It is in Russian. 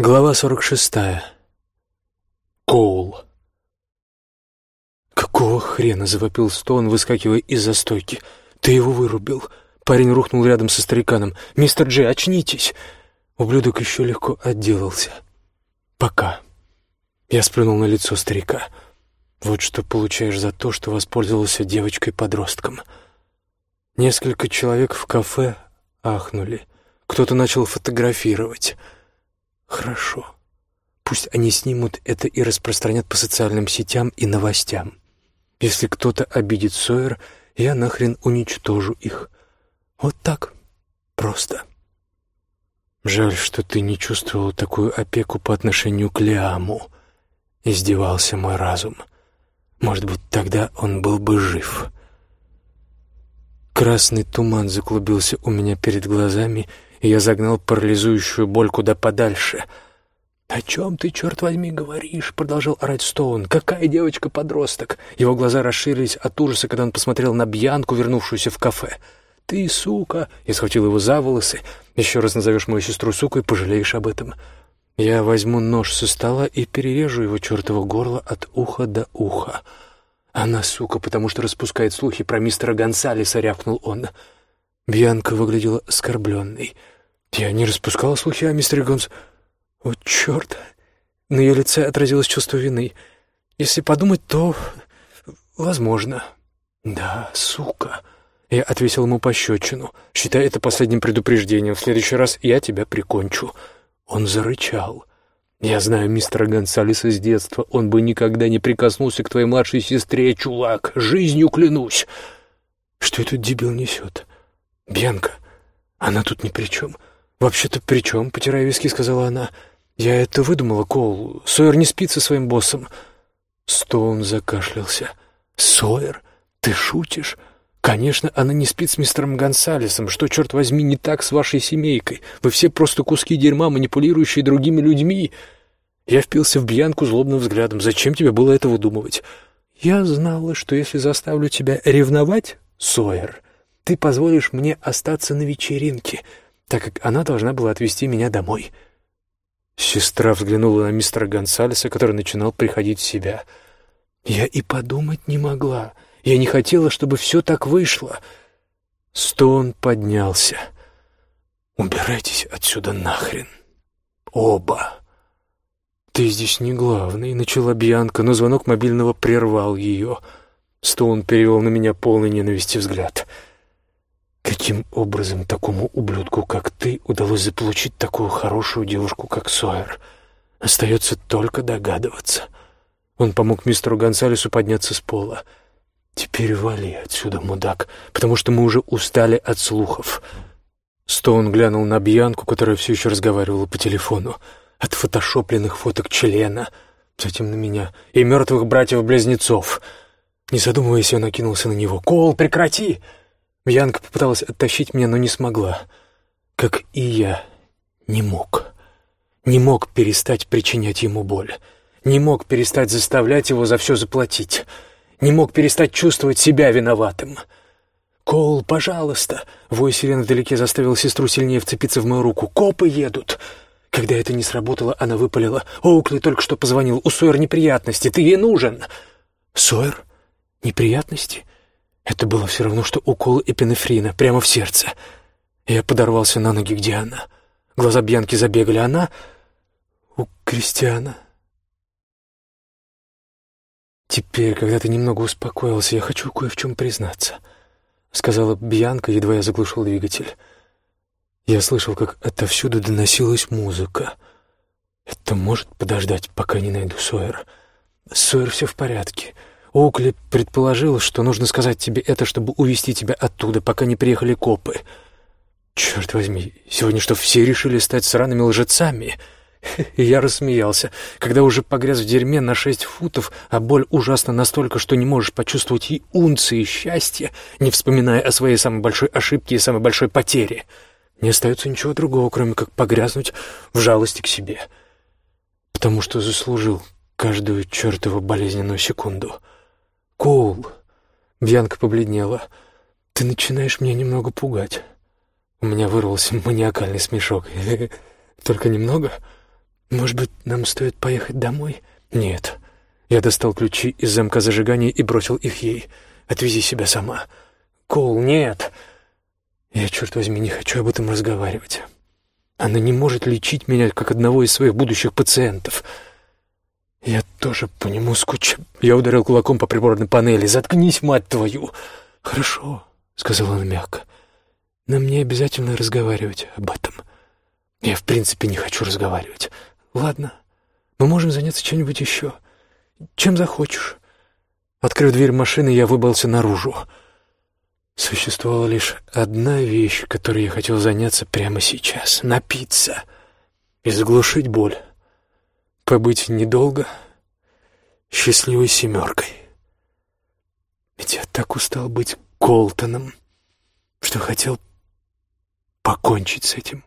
Глава сорок шестая. Коул. «Какого хрена?» — завопил Стоун, выскакивая из-за стойки. «Ты его вырубил!» Парень рухнул рядом со стариканом. «Мистер Джей, очнитесь!» Ублюдок еще легко отделался. «Пока». Я сплюнул на лицо старика. «Вот что получаешь за то, что воспользовался девочкой-подростком». Несколько человек в кафе ахнули. Кто-то начал фотографировать. «Хорошо. Пусть они снимут это и распространят по социальным сетям и новостям. Если кто-то обидит Сойер, я нахрен уничтожу их. Вот так. Просто. Жаль, что ты не чувствовал такую опеку по отношению к Лиаму. Издевался мой разум. Может быть, тогда он был бы жив. Красный туман заклубился у меня перед глазами, и я загнал парализующую боль куда подальше — «О чем ты, черт возьми, говоришь?» — продолжал орать Стоун. «Какая девочка-подросток?» Его глаза расширились от ужаса, когда он посмотрел на Бьянку, вернувшуюся в кафе. «Ты, сука!» — я схватил его за волосы. «Еще раз назовешь мою сестру сукой, пожалеешь об этом». Я возьму нож со стола и перережу его чертово горло от уха до уха. «Она, сука, потому что распускает слухи про мистера Гонсалеса», — рявкнул он. Бьянка выглядела оскорбленной. «Я не распускала слухи о мистере Гонс...» «О, черт!» На ее лице отразилось чувство вины. «Если подумать, то... возможно». «Да, сука!» Я отвесил ему пощечину. «Считай это последним предупреждением. В следующий раз я тебя прикончу». Он зарычал. «Я знаю мистера Гонсалеса с детства. Он бы никогда не прикоснулся к твоей младшей сестре, чувак. Жизнью клянусь!» «Что этот дебил несет?» «Бьянка, она тут ни при чем». «Вообще-то при чем?» — потирая виски, сказала она. «Я это выдумала, Коул. Сойер не спит со своим боссом». Стоун закашлялся. «Сойер? Ты шутишь?» «Конечно, она не спит с мистером Гонсалесом. Что, черт возьми, не так с вашей семейкой? Вы все просто куски дерьма, манипулирующие другими людьми». Я впился в Бьянку злобным взглядом. «Зачем тебе было это выдумывать?» «Я знала, что если заставлю тебя ревновать, Сойер, ты позволишь мне остаться на вечеринке, так как она должна была отвезти меня домой». Сестра взглянула на мистера Гонсалеса, который начинал приходить в себя. «Я и подумать не могла. Я не хотела, чтобы все так вышло». Стоун поднялся. «Убирайтесь отсюда нахрен. Оба!» «Ты здесь не главный», — начала Бьянка, но звонок мобильного прервал ее. Стоун перевел на меня полный ненависти взгляд. Каким образом такому ублюдку, как ты, удалось заполучить такую хорошую девушку, как Сойер? Остается только догадываться. Он помог мистеру Гонсалесу подняться с пола. «Теперь вали отсюда, мудак, потому что мы уже устали от слухов». Стоун глянул на Бьянку, которая все еще разговаривала по телефону. От фотошопленных фоток члена, затем на меня, и мертвых братьев-близнецов. Не задумываясь, он накинулся на него. «Кол, прекрати!» Бьянка попыталась оттащить меня, но не смогла. Как и я, не мог. Не мог перестать причинять ему боль. Не мог перестать заставлять его за все заплатить. Не мог перестать чувствовать себя виноватым. «Коул, пожалуйста!» Вой сирен вдалеке заставил сестру сильнее вцепиться в мою руку. «Копы едут!» Когда это не сработало, она выпалила. «Оукли только что позвонил. У Сойер неприятности. Ты ей нужен!» «Сойер? Неприятности?» Это было все равно, что укол эпинефрина прямо в сердце. Я подорвался на ноги, где она. Глаза Бьянки забегали. Она у Кристиана. «Теперь, когда ты немного успокоился, я хочу кое в чем признаться», — сказала Бьянка, едва я заглушил двигатель. Я слышал, как отовсюду доносилась музыка. Это может подождать, пока не найду Сойер. Сойер все в порядке. Оукли предположил, что нужно сказать тебе это, чтобы увести тебя оттуда, пока не приехали копы. Черт возьми, сегодня что, все решили стать сраными лжецами?» И я рассмеялся, когда уже погряз в дерьме на шесть футов, а боль ужасна настолько, что не можешь почувствовать и унции счастья, не вспоминая о своей самой большой ошибке и самой большой потере. Не остается ничего другого, кроме как погрязнуть в жалости к себе. Потому что заслужил каждую чертову болезненную секунду. «Коул!» Бьянка побледнела. «Ты начинаешь меня немного пугать». У меня вырвался маниакальный смешок. «Только немного?» «Может быть, нам стоит поехать домой?» «Нет». Я достал ключи из замка зажигания и бросил их ей. «Отвези себя сама». «Кол, нет!» «Я, черт возьми, не хочу об этом разговаривать. Она не может лечить меня, как одного из своих будущих пациентов». Я тоже по нему скучаю. Я ударил кулаком по приборной панели. «Заткнись, мать твою!» «Хорошо», — сказал он мягко. «Нам не обязательно разговаривать об этом. Я, в принципе, не хочу разговаривать. Ладно, мы можем заняться чем-нибудь еще. Чем захочешь». Открыв дверь машины, я выбрался наружу. Существовала лишь одна вещь, которой я хотел заняться прямо сейчас — напиться и заглушить боль побыть недолго счастливой семеркой. Ведь я так устал быть Колтоном, что хотел покончить с этим.